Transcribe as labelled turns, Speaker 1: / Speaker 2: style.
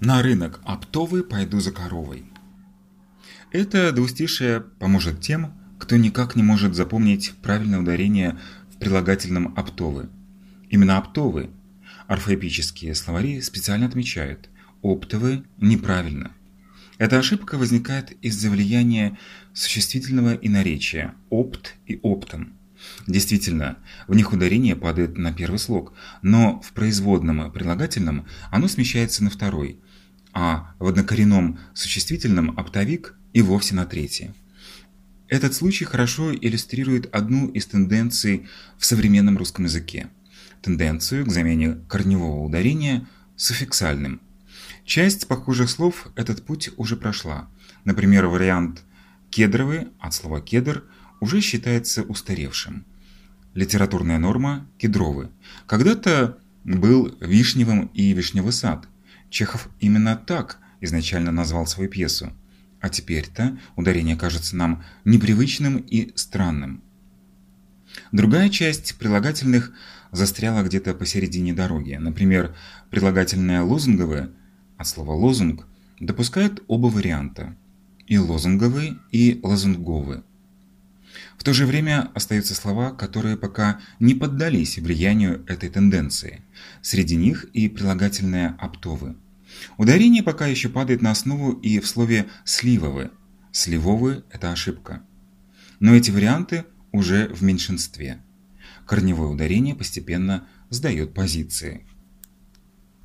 Speaker 1: На рынок оптовый пойду за коровой. Это двустишее поможет тем, кто никак не может запомнить правильное ударение в прилагательном оптовы. Именно оптовы. Орфоэпические словари специально отмечают. Оптовы неправильно. Эта ошибка возникает из-за влияния существительного и наречия «опт» и «оптом». Действительно, в них ударение падает на первый слог, но в производном прилагательном оно смещается на второй, а в однокоренном существительном оптовик и вовсе на третий. Этот случай хорошо иллюстрирует одну из тенденций в современном русском языке – тенденцию к замене корневого ударения суффиксальным. Часть похожих слов этот путь уже прошла. Например, вариант «кедровый» от слова «кедр» уже считается устаревшим. Литературная норма – кедровый. Когда-то был вишневым и вишневый сад. Чехов именно так изначально назвал свою пьесу. А теперь-то ударение кажется нам непривычным и странным. Другая часть прилагательных застряла где-то посередине дороги. Например, прилагательное лозунговое от слова лозунг допускает оба варианта – и лозунговый, и лозунговый. В то же время остаются слова, которые пока не поддались влиянию этой тенденции. Среди них и прилагательное «оптовы». Ударение пока еще падает на основу и в слове «сливовы». «Сливовы» – это ошибка. Но эти варианты уже в меньшинстве. Корневое ударение постепенно сдает позиции.